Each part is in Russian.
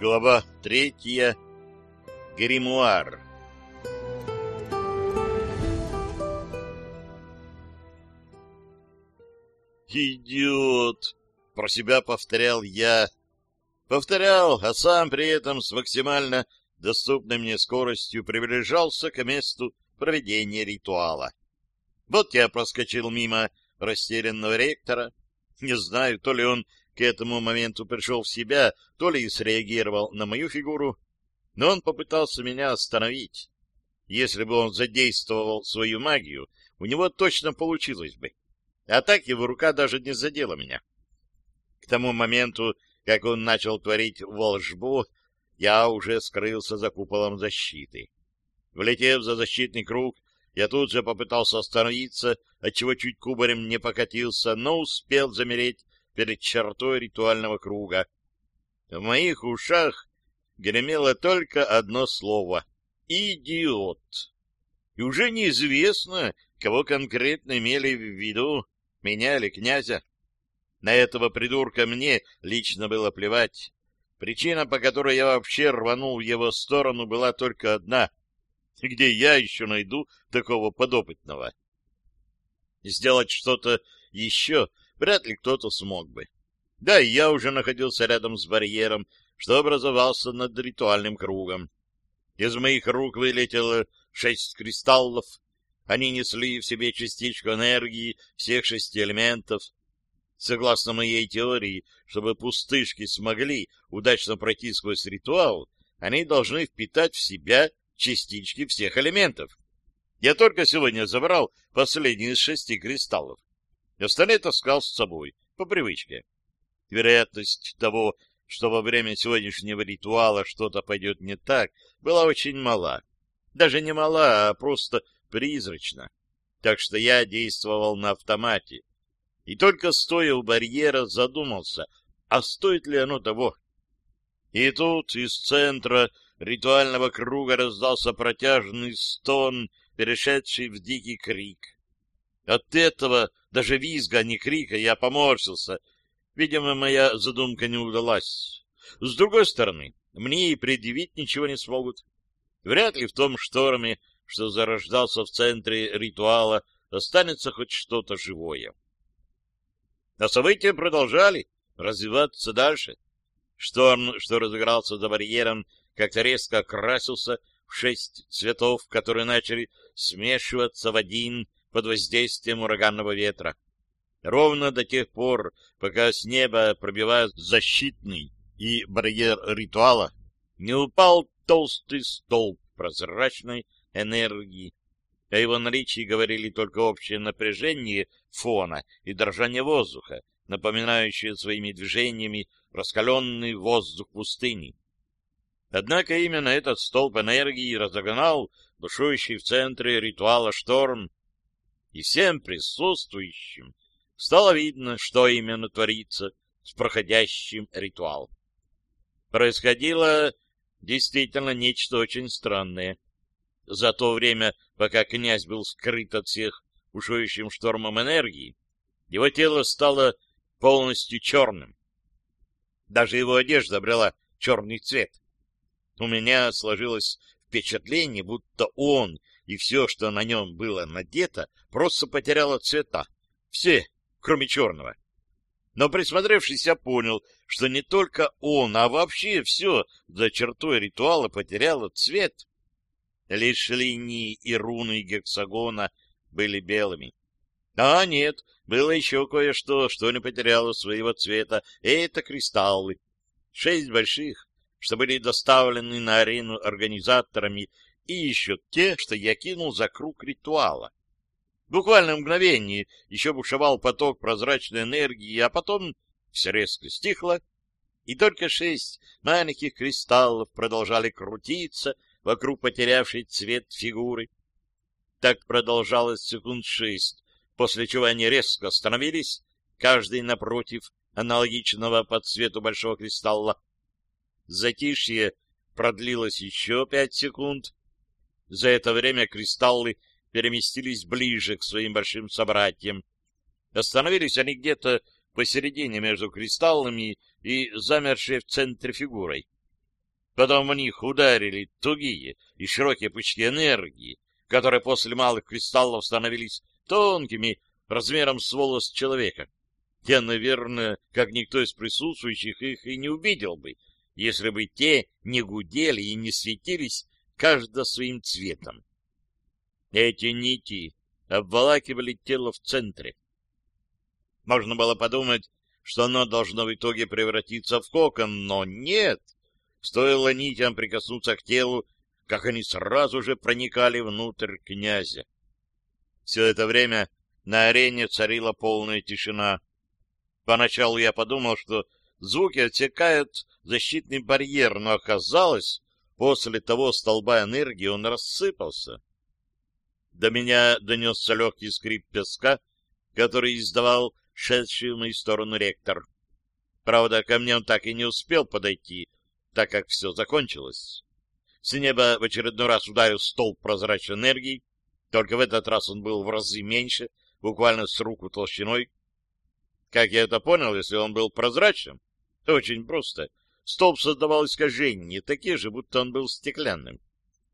Глава третья. Гримуар. «Идиот!» — про себя повторял я. Повторял, а сам при этом с максимально доступной мне скоростью приближался к месту проведения ритуала. Вот я проскочил мимо растерянного ректора. Не знаю, то ли он к этому моменту пришел в себя, то ли и среагировал на мою фигуру, но он попытался меня остановить. Если бы он задействовал свою магию, у него точно получилось бы. А так его рука даже не задела меня. К тому моменту, как он начал творить волшбу, я уже скрылся за куполом защиты. Влетев за защитный круг, я тут же попытался остановиться, отчего чуть кубарем не покатился, но успел замереть перед чертой ритуального круга. В моих ушах гремело только одно слово — «идиот». И уже неизвестно, кого конкретно имели в виду меня или князя. На этого придурка мне лично было плевать. Причина, по которой я вообще рванул в его сторону, была только одна. Где я еще найду такого подопытного? Сделать что-то еще вряд ли кто-то смог бы. Да, и я уже находился рядом с барьером, что образовался над ритуальным кругом. Из моих рук вылетело шесть кристаллов, они несли в себе частичку энергии всех шести элементов. Согласно моей теории, чтобы пустышки смогли удачно пройти сквозь ритуал, они должны впитать в себя частички всех элементов. Я только сегодня забрал последний из шести кристаллов. Остальные таскал с собой, по привычке. Вероятность того, что во время сегодняшнего ритуала что-то пойдет не так, была очень мала. Даже не мала, а просто призрачно, так что я действовал на автомате. И только стоя у барьера задумался, а стоит ли оно того? И тут из центра ритуального круга раздался протяжный стон, перешедший в дикий крик. От этого, даже визга, а не крика, я поморщился. Видимо, моя задумка не удалась. С другой стороны, мне и предъявить ничего не смогут. Вряд ли в том шторме что зарождался в центре ритуала, останется хоть что-то живое. А события продолжали развиваться дальше. Шторм, что разыгрался за барьером, как-то резко окрасился в шесть цветов, которые начали смешиваться в один под воздействием ураганного ветра. Ровно до тех пор, пока с неба пробивает защитный и барьер ритуала, не упал толстый столб прозрачной энергии. О его наличии говорили только общее напряжение фона и дрожание воздуха, напоминающее своими движениями раскаленный воздух пустыни. Однако именно этот столб энергии разогнал бушующий в центре ритуала шторм, и всем присутствующим стало видно, что именно творится с проходящим ритуалом. Происходило действительно нечто очень странное — за то время, пока князь был скрыт от всех ушующим штормом энергии, его тело стало полностью черным. Даже его одежда обрела черный цвет. У меня сложилось впечатление, будто он и все, что на нем было надето, просто потеряло цвета. Все, кроме черного. Но присмотревшись, я понял, что не только он, а вообще все за чертой ритуала потеряло цвет. Лишь линии и руны гексагона были белыми. А нет, было еще кое-что, что не потеряло своего цвета. Это кристаллы. Шесть больших, что были доставлены на арену организаторами, и еще те, что я кинул за круг ритуала. В мгновение еще бушевал поток прозрачной энергии, а потом все резко стихло, и только шесть маленьких кристаллов продолжали крутиться, вокруг потерявшей цвет фигуры. Так продолжалось секунд шесть, после чего они резко остановились, каждый напротив аналогичного по цвету большого кристалла. Затишье продлилось еще пять секунд. За это время кристаллы переместились ближе к своим большим собратьям. Остановились они где-то посередине между кристаллами и замершей в центре фигурой. Потом в них ударили тугие и широкие пучки энергии, которые после малых кристаллов становились тонкими, размером с волос человека. Я, наверное, как никто из присутствующих их и не увидел бы, если бы те не гудели и не светились каждый своим цветом. Эти нити обволакивали тело в центре. Можно было подумать, что оно должно в итоге превратиться в кокон, но нет. Стоило нитям прикоснуться к телу, как они сразу же проникали внутрь князя. Все это время на арене царила полная тишина. Поначалу я подумал, что звуки отсекают защитный барьер, но оказалось, после того столба энергии он рассыпался. До меня донесся легкий скрип песка, который издавал шедший в мою сторону ректор. Правда, ко мне он так и не успел подойти, так как все закончилось. С неба в очередной раз ударил столб прозрачной энергии, только в этот раз он был в разы меньше, буквально с руку толщиной. Как я это понял, если он был прозрачным? Очень просто. Столб создавал искажения, такие же, будто он был стеклянным.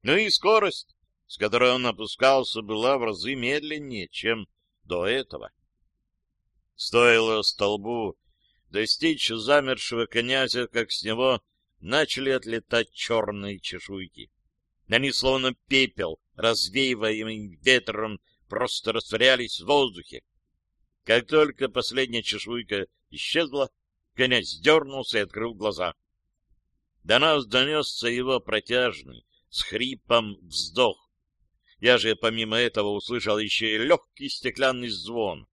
Ну и скорость с которой он опускался, была в разы медленнее, чем до этого. Стоило столбу достичь замершего князя, как с него начали отлетать черные чешуйки. Они, словно пепел, развеиваемый ветром, просто растворялись в воздухе. Как только последняя чешуйка исчезла, князь дернулся и открыл глаза. До нас донесся его протяжный, с хрипом вздох. Я же помимо этого услышал еще и легкий стеклянный звон.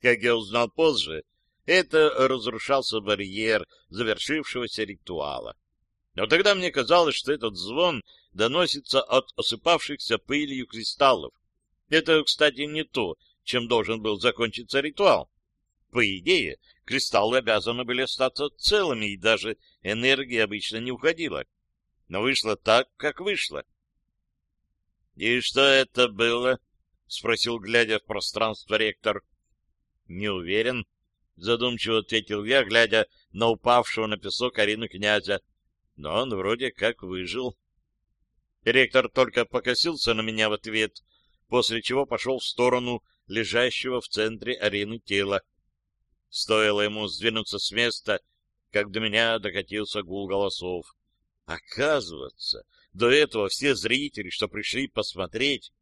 Как я узнал позже, это разрушался барьер завершившегося ритуала. Но тогда мне казалось, что этот звон доносится от осыпавшихся пылью кристаллов. Это, кстати, не то, чем должен был закончиться ритуал. По идее, кристаллы обязаны были остаться целыми, и даже энергия обычно не уходила. Но вышло так, как вышло. — И что это было? — спросил, глядя в пространство ректор. — Не уверен, — задумчиво ответил я, глядя на упавшего на песок Арину князя. Но он вроде как выжил. Ректор только покосился на меня в ответ, после чего пошел в сторону лежащего в центре арены тела. Стоило ему сдвинуться с места, как до меня докатился гул голосов. Оказывается, до этого все зрители, что пришли посмотреть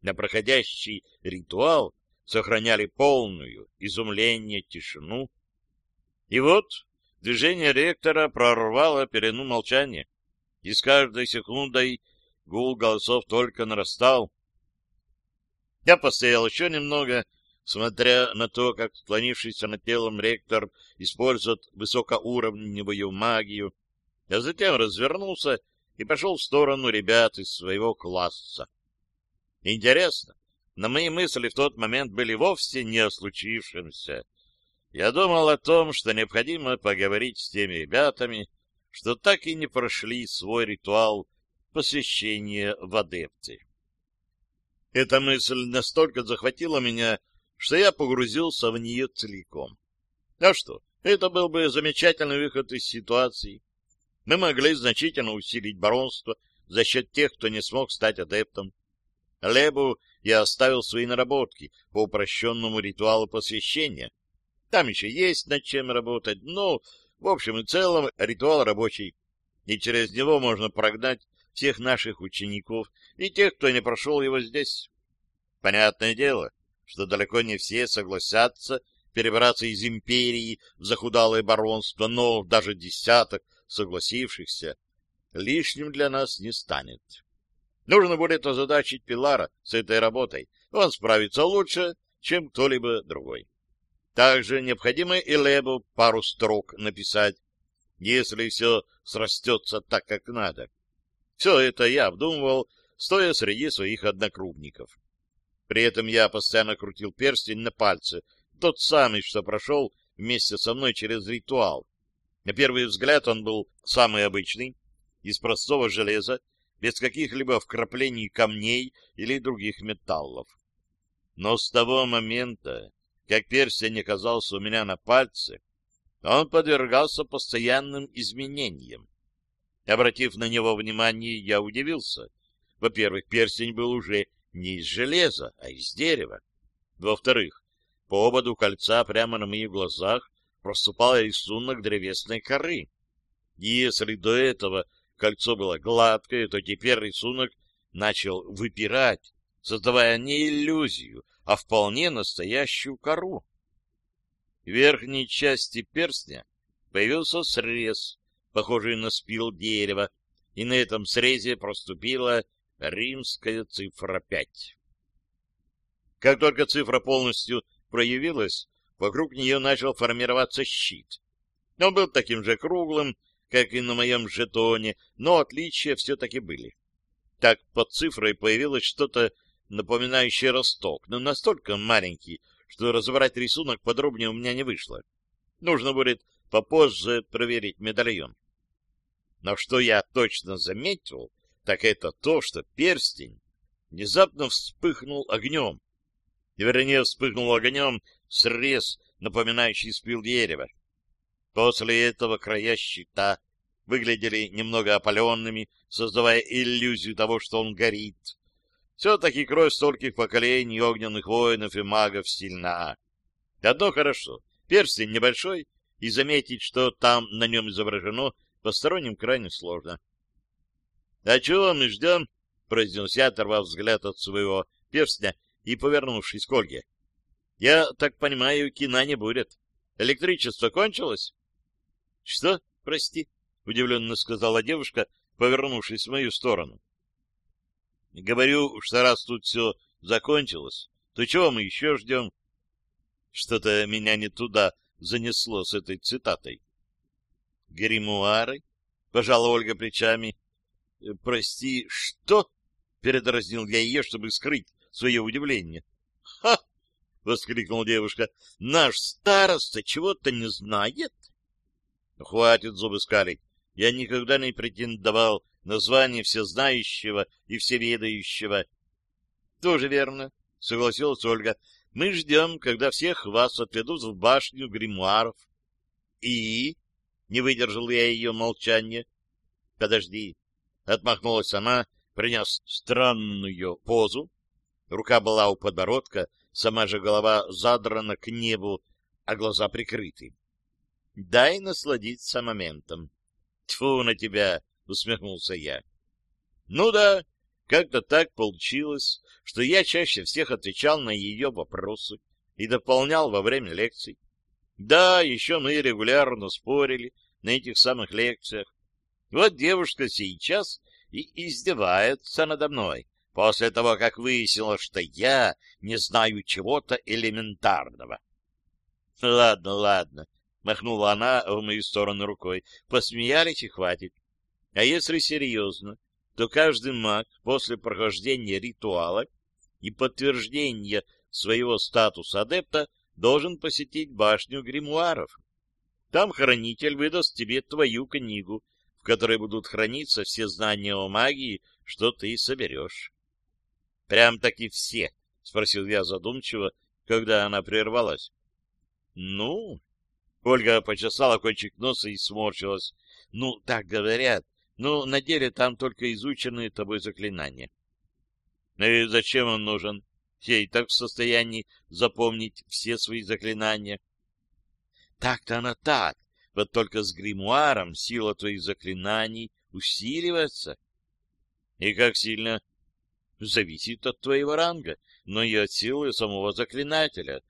на проходящий ритуал, сохраняли полную изумление тишину. И вот движение ректора прорвало перену молчания, и с каждой секундой гул голосов только нарастал. Я постоял еще немного, смотря на то, как склонившийся над телом ректор использует высокоуровневую магию, а затем развернулся и пошел в сторону ребят из своего класса. Интересно, но мои мысли в тот момент были вовсе не о случившемся. Я думал о том, что необходимо поговорить с теми ребятами, что так и не прошли свой ритуал посвящения в адепты. Эта мысль настолько захватила меня, что я погрузился в нее целиком. А что, это был бы замечательный выход из ситуации мы могли значительно усилить баронство за счет тех, кто не смог стать адептом. Лебу я оставил свои наработки по упрощенному ритуалу посвящения. Там еще есть над чем работать, но, в общем и целом, ритуал рабочий, и через него можно прогнать всех наших учеников и тех, кто не прошел его здесь. Понятное дело, что далеко не все согласятся перебраться из империи в захудалое баронство, но даже десяток согласившихся, лишним для нас не станет. Нужно будет озадачить Пилара с этой работой. Он справится лучше, чем кто-либо другой. Также необходимо и Лебу пару строк написать, если все срастется так, как надо. Все это я обдумывал, стоя среди своих однокрупников. При этом я постоянно крутил перстень на пальце, тот самый, что прошел вместе со мной через ритуал, на первый взгляд он был самый обычный, из простого железа, без каких-либо вкраплений камней или других металлов. Но с того момента, как перстень оказался у меня на пальце, он подвергался постоянным изменениям. Обратив на него внимание, я удивился. Во-первых, перстень был уже не из железа, а из дерева. Во-вторых, по ободу кольца прямо на моих глазах проступал рисунок древесной коры. Если до этого кольцо было гладкое, то теперь рисунок начал выпирать, создавая не иллюзию, а вполне настоящую кору. В верхней части перстня появился срез, похожий на спил дерева, и на этом срезе проступила римская цифра пять. Как только цифра полностью проявилась, вокруг нее начал формироваться щит. Он был таким же круглым, как и на моем жетоне, но отличия все-таки были. Так под цифрой появилось что-то напоминающее росток, но настолько маленький, что разобрать рисунок подробнее у меня не вышло. Нужно будет попозже проверить медальон. Но что я точно заметил, так это то, что перстень внезапно вспыхнул огнем. Вернее, вспыхнул огнем срез, напоминающий спил дерева. После этого края щита выглядели немного опаленными, создавая иллюзию того, что он горит. Все-таки кровь стольких поколений огненных воинов и магов сильна. Одно хорошо, перстень небольшой, и заметить, что там на нем изображено, посторонним крайне сложно. — А чего мы ждем? — произнес я, оторвав взгляд от своего перстня и повернувшись к Ольге. — Я так понимаю, кино не будет. Электричество кончилось? — Что? Прости, — удивленно сказала девушка, повернувшись в мою сторону. — Говорю, что раз тут все закончилось, то чего мы еще ждем? Что-то меня не туда занесло с этой цитатой. — Гримуары? — пожала Ольга плечами. — Прости, что? — передразнил я ее, чтобы скрыть свое удивление. — Ха! — воскликнула девушка. — Наш староста чего-то не знает? — Хватит зубы скалить. Я никогда не претендовал на звание всезнающего и всеведающего. — Тоже верно, — согласилась Ольга. — Мы ждем, когда всех вас отведут в башню гримуаров. — И? — не выдержал я ее молчание. — Подожди, — отмахнулась она, приняв странную позу. Рука была у подбородка, сама же голова задрана к небу, а глаза прикрыты. — Дай насладиться моментом. — Тьфу на тебя! — усмехнулся я. — Ну да, как-то так получилось, что я чаще всех отвечал на ее вопросы и дополнял во время лекций. Да, еще мы регулярно спорили на этих самых лекциях, вот девушка сейчас и издевается надо мной, после того, как выяснила, что я не знаю чего-то элементарного. — Ладно, ладно, — махнула она в мою сторону рукой. — Посмеялись и хватит. А если серьезно, то каждый маг после прохождения ритуала и подтверждения своего статуса адепта должен посетить башню гримуаров. Там хранитель выдаст тебе твою книгу, в которой будут храниться все знания о магии, что ты соберешь. — Прям таки все? — спросил я задумчиво, когда она прервалась. — Ну... — Ольга почесала кончик носа и сморщилась. — Ну, так говорят. Но на деле там только изученные тобой заклинания. — Ну и зачем он нужен? Я и так в состоянии запомнить все свои заклинания. — Так-то она так, вот только с гримуаром сила твоих заклинаний усиливается. И как сильно? Зависит от твоего ранга, но и от силы самого заклинателя.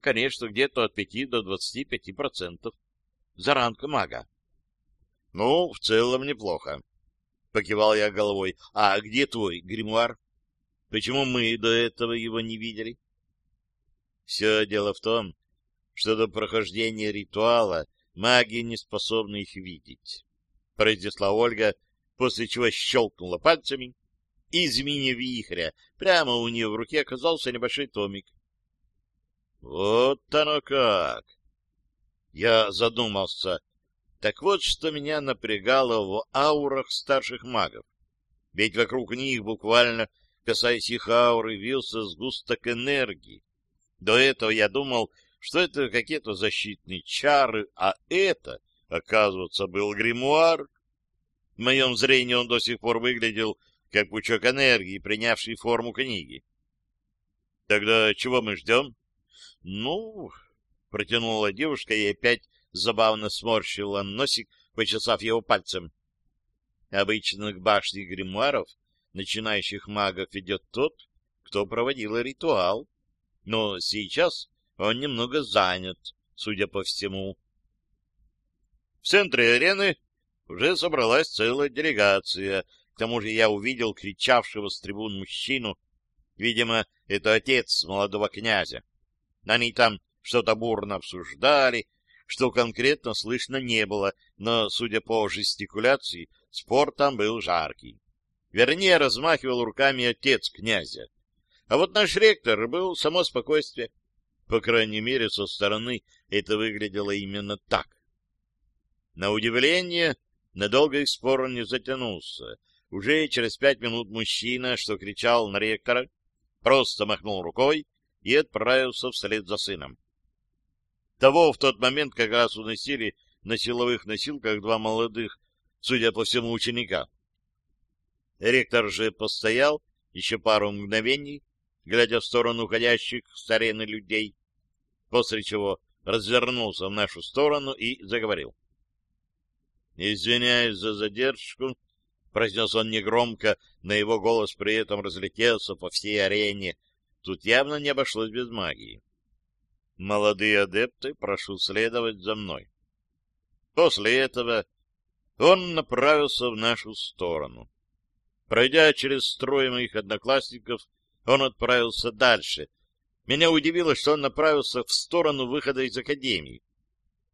Конечно, где-то от пяти до двадцати пяти процентов. За ранг мага. Ну, в целом неплохо. Покивал я головой. А где твой гримуар? Почему мы до этого его не видели? Все дело в том, что до прохождения ритуала маги не способны их видеть, — произнесла Ольга, после чего щелкнула пальцами, и из мини-вихря прямо у нее в руке оказался небольшой томик. — Вот оно как! Я задумался. Так вот, что меня напрягало в аурах старших магов. Ведь вокруг них, буквально касаясь их ауры, вился сгусток энергии. До этого я думал, что это какие-то защитные чары, а это, оказывается, был гримуар. В моем зрении он до сих пор выглядел как пучок энергии, принявший форму книги. Тогда чего мы ждем? Ну, протянула девушка и опять забавно сморщила носик, почесав его пальцем. Обычно к башне гримуаров начинающих магов ведет тот, кто проводил ритуал. Но сейчас он немного занят, судя по всему. В центре арены уже собралась целая делегация. К тому же я увидел кричавшего с трибун мужчину. Видимо, это отец молодого князя. Они там что-то бурно обсуждали, что конкретно слышно не было, но, судя по жестикуляции, спор там был жаркий. Вернее, размахивал руками отец князя. А вот наш ректор был само спокойствие. По крайней мере, со стороны это выглядело именно так. На удивление, надолго их спор не затянулся. Уже через пять минут мужчина, что кричал на ректора, просто махнул рукой и отправился вслед за сыном. Того в тот момент как раз уносили на силовых носилках два молодых, судя по всему, ученика. Ректор же постоял еще пару мгновений, глядя в сторону уходящих с арены людей, после чего развернулся в нашу сторону и заговорил. «Извиняюсь за задержку», — произнес он негромко, но его голос при этом разлетелся по всей арене. Тут явно не обошлось без магии. «Молодые адепты, прошу следовать за мной». После этого он направился в нашу сторону. Пройдя через строй моих одноклассников, он отправился дальше. Меня удивило, что он направился в сторону выхода из академии.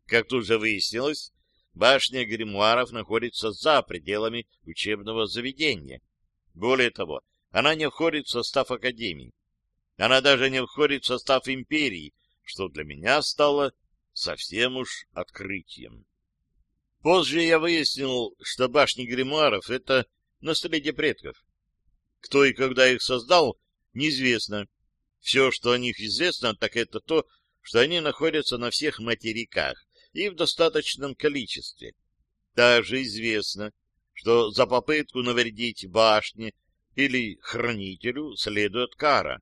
Как тут же выяснилось, башня гримуаров находится за пределами учебного заведения. Более того, она не входит в состав академии. Она даже не входит в состав империи, что для меня стало совсем уж открытием. Позже я выяснил, что башни гримуаров — это наследие предков. Кто и когда их создал, неизвестно. Все, что о них известно, так это то, что они находятся на всех материках и в достаточном количестве. Также известно, что за попытку навредить башне или хранителю следует кара.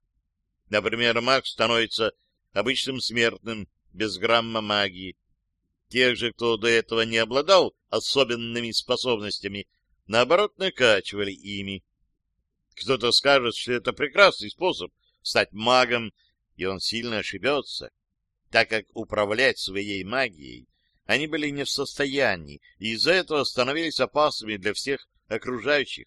Например, маг становится обычным смертным, без грамма магии. Тех же, кто до этого не обладал особенными способностями, наоборот, накачивали ими. Кто-то скажет, что это прекрасный способ стать магом, и он сильно ошибется, так как управлять своей магией они были не в состоянии, и из-за этого становились опасными для всех окружающих.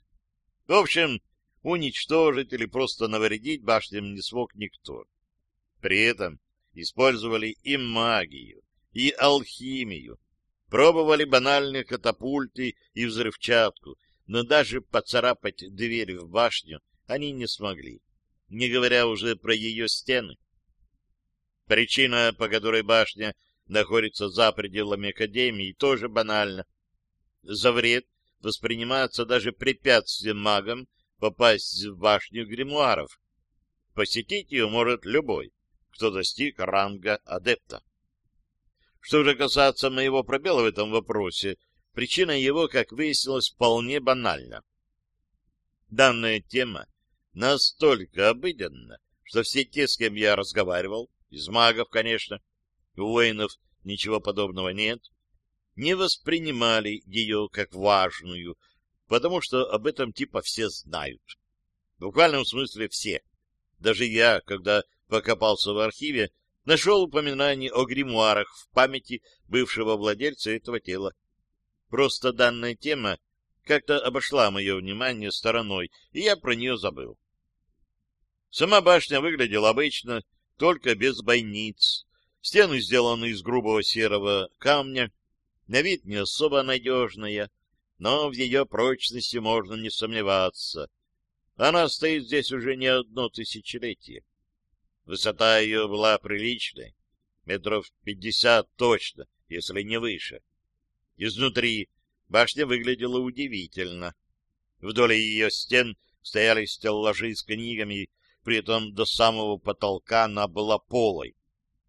В общем, уничтожить или просто навредить башням не смог никто. При этом использовали и магию, и алхимию, Пробовали банальные катапульты и взрывчатку, но даже поцарапать дверь в башню они не смогли, не говоря уже про ее стены. Причина, по которой башня находится за пределами Академии, тоже банальна. За вред воспринимается даже препятствием магам попасть в башню гримуаров. Посетить ее может любой, кто достиг ранга адепта. Что же касается моего пробела в этом вопросе, причина его, как выяснилось, вполне банальна. Данная тема настолько обыденна, что все те, с кем я разговаривал, из магов, конечно, у воинов ничего подобного нет, не воспринимали ее как важную, потому что об этом типа все знают. В буквальном смысле все. Даже я, когда покопался в архиве, нашел упоминание о гримуарах в памяти бывшего владельца этого тела. Просто данная тема как-то обошла мое внимание стороной, и я про нее забыл. Сама башня выглядела обычно, только без бойниц. Стены сделаны из грубого серого камня, на вид не особо надежная, но в ее прочности можно не сомневаться. Она стоит здесь уже не одно тысячелетие. Высота ее была приличной, метров пятьдесят точно, если не выше. Изнутри башня выглядела удивительно. Вдоль ее стен стояли стеллажи с книгами, при этом до самого потолка она была полой.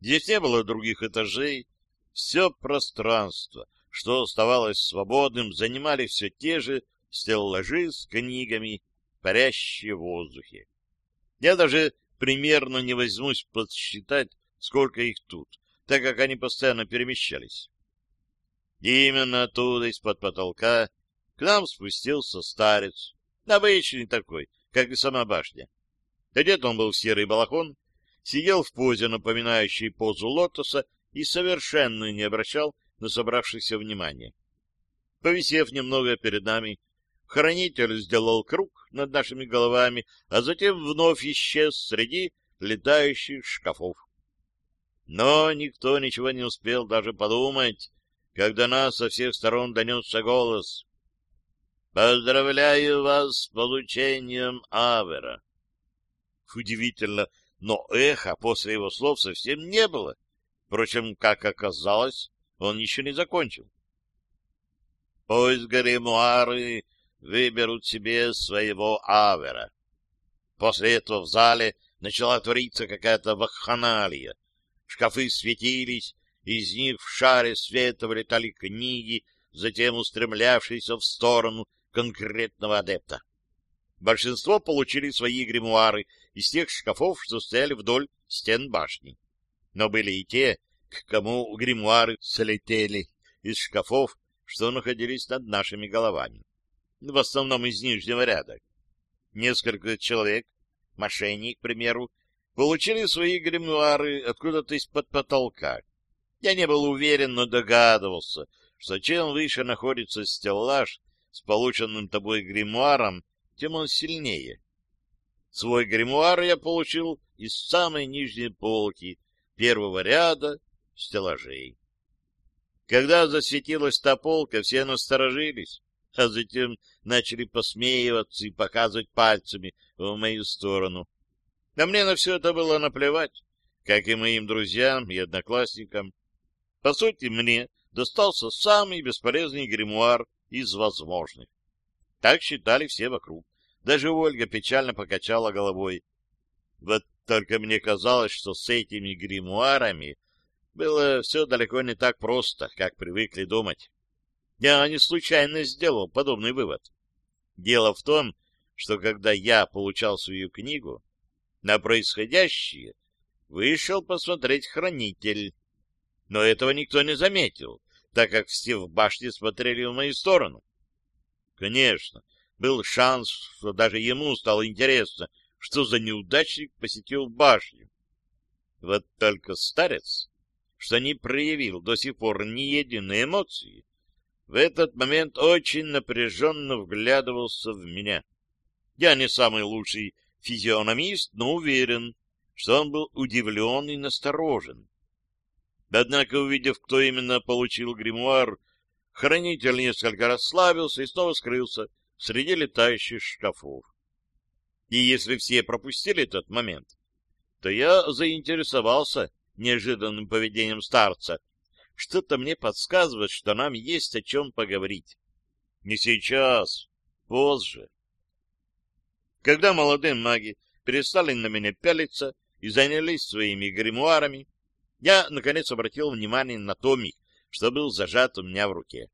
Здесь не было других этажей, все пространство, что оставалось свободным, занимали все те же стеллажи с книгами, парящие в воздухе. Я даже примерно не возьмусь подсчитать, сколько их тут, так как они постоянно перемещались. И именно оттуда, из-под потолка, к нам спустился старец, обычный такой, как и сама башня. Одет он был в серый балахон, сидел в позе, напоминающей позу лотоса, и совершенно не обращал на собравшихся внимания. Повисев немного перед нами, хранитель сделал круг над нашими головами, а затем вновь исчез среди летающих шкафов. Но никто ничего не успел даже подумать, когда нас со всех сторон донесся голос. «Поздравляю вас с получением Авера!» Удивительно, но эха после его слов совсем не было. Впрочем, как оказалось, он еще не закончил. Пусть гримуары выберут себе своего авера. После этого в зале начала твориться какая-то вакханалия. Шкафы светились, из них в шаре света вылетали книги, затем устремлявшиеся в сторону конкретного адепта. Большинство получили свои гримуары из тех шкафов, что стояли вдоль стен башни. Но были и те, к кому гримуары слетели из шкафов, что находились над нашими головами. В основном из нижнего ряда. Несколько человек, мошенник, к примеру, получили свои гримуары откуда-то из-под потолка. Я не был уверен, но догадывался, что чем выше находится стеллаж с полученным тобой гримуаром, тем он сильнее. Свой гримуар я получил из самой нижней полки первого ряда стеллажей. Когда засветилась та полка, все насторожились, а затем начали посмеиваться и показывать пальцами в мою сторону. А мне на все это было наплевать, как и моим друзьям и одноклассникам. По сути, мне достался самый бесполезный гримуар из возможных. Так считали все вокруг. Даже Ольга печально покачала головой. Вот только мне казалось, что с этими гримуарами было все далеко не так просто, как привыкли думать. Я не случайно сделал подобный вывод. Дело в том, что когда я получал свою книгу, на происходящее вышел посмотреть хранитель. Но этого никто не заметил, так как все в башне смотрели в мою сторону. Конечно, был шанс, что даже ему стало интересно, что за неудачник посетил башню. Вот только старец что не проявил до сих пор ни единой эмоции, в этот момент очень напряженно вглядывался в меня. Я не самый лучший физиономист, но уверен, что он был удивлен и насторожен. Однако, увидев, кто именно получил гримуар, хранитель несколько расслабился и снова скрылся среди летающих шкафов. И если все пропустили этот момент, то я заинтересовался неожиданным поведением старца, что-то мне подсказывает, что нам есть о чем поговорить. Не сейчас, позже. Когда молодые маги перестали на меня пялиться и занялись своими гримуарами, я, наконец, обратил внимание на томик, что был зажат у меня в руке.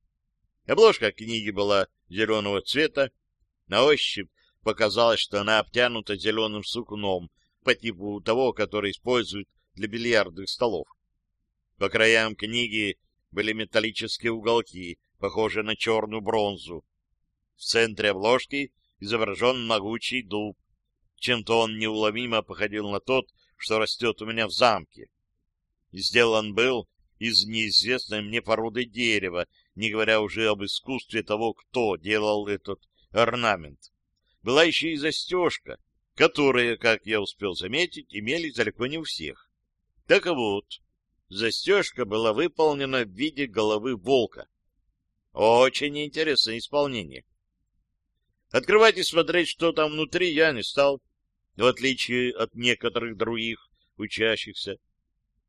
Обложка книги была зеленого цвета, на ощупь показалось, что она обтянута зеленым сукном по типу того, который используют для бильярдных столов. По краям книги были металлические уголки, похожие на черную бронзу. В центре обложки изображен могучий дуб. Чем-то он неуловимо походил на тот, что растет у меня в замке. Сделан был из неизвестной мне породы дерева, не говоря уже об искусстве того, кто делал этот орнамент. Была еще и застежка, которая, как я успел заметить, имели далеко не у всех. Так вот, застежка была выполнена в виде головы волка. Очень интересное исполнение. Открывать и смотреть, что там внутри, я не стал, в отличие от некоторых других учащихся.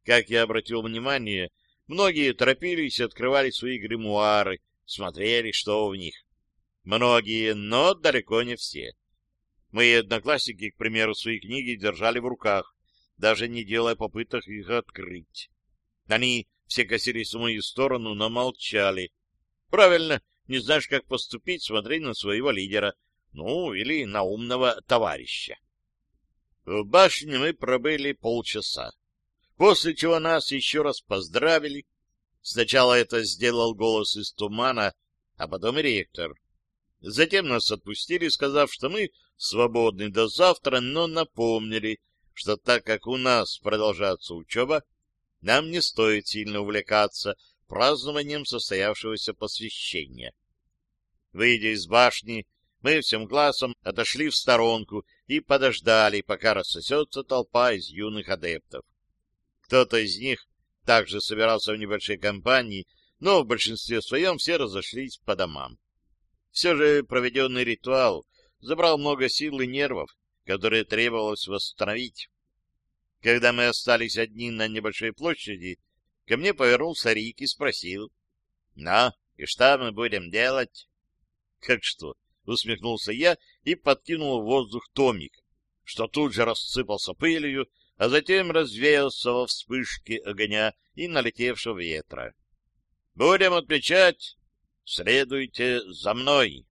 Как я обратил внимание, многие торопились и открывали свои гримуары, смотрели, что в них. Многие, но далеко не все. Мои одноклассники, к примеру, свои книги держали в руках, даже не делая попыток их открыть. Они все косились в мою сторону, но молчали, Правильно, не знаешь, как поступить, смотри на своего лидера, ну, или на умного товарища. В башне мы пробыли полчаса, после чего нас еще раз поздравили. Сначала это сделал голос из тумана, а потом и ректор. Затем нас отпустили, сказав, что мы свободны до завтра, но напомнили, что так как у нас продолжается учеба, нам не стоит сильно увлекаться празднованием состоявшегося посвящения. Выйдя из башни, мы всем классом отошли в сторонку и подождали, пока рассосется толпа из юных адептов. Кто-то из них также собирался в небольшой компании, но в большинстве своем все разошлись по домам. Все же проведенный ритуал забрал много сил и нервов, которые требовалось восстановить. Когда мы остались одни на небольшой площади, ко мне повернулся Рик и спросил. — Ну, и что мы будем делать? — Как что? — усмехнулся я и подкинул в воздух томик, что тут же рассыпался пылью, а затем развеялся во вспышке огня и налетевшего ветра. — Будем отмечать Следуйте за мной.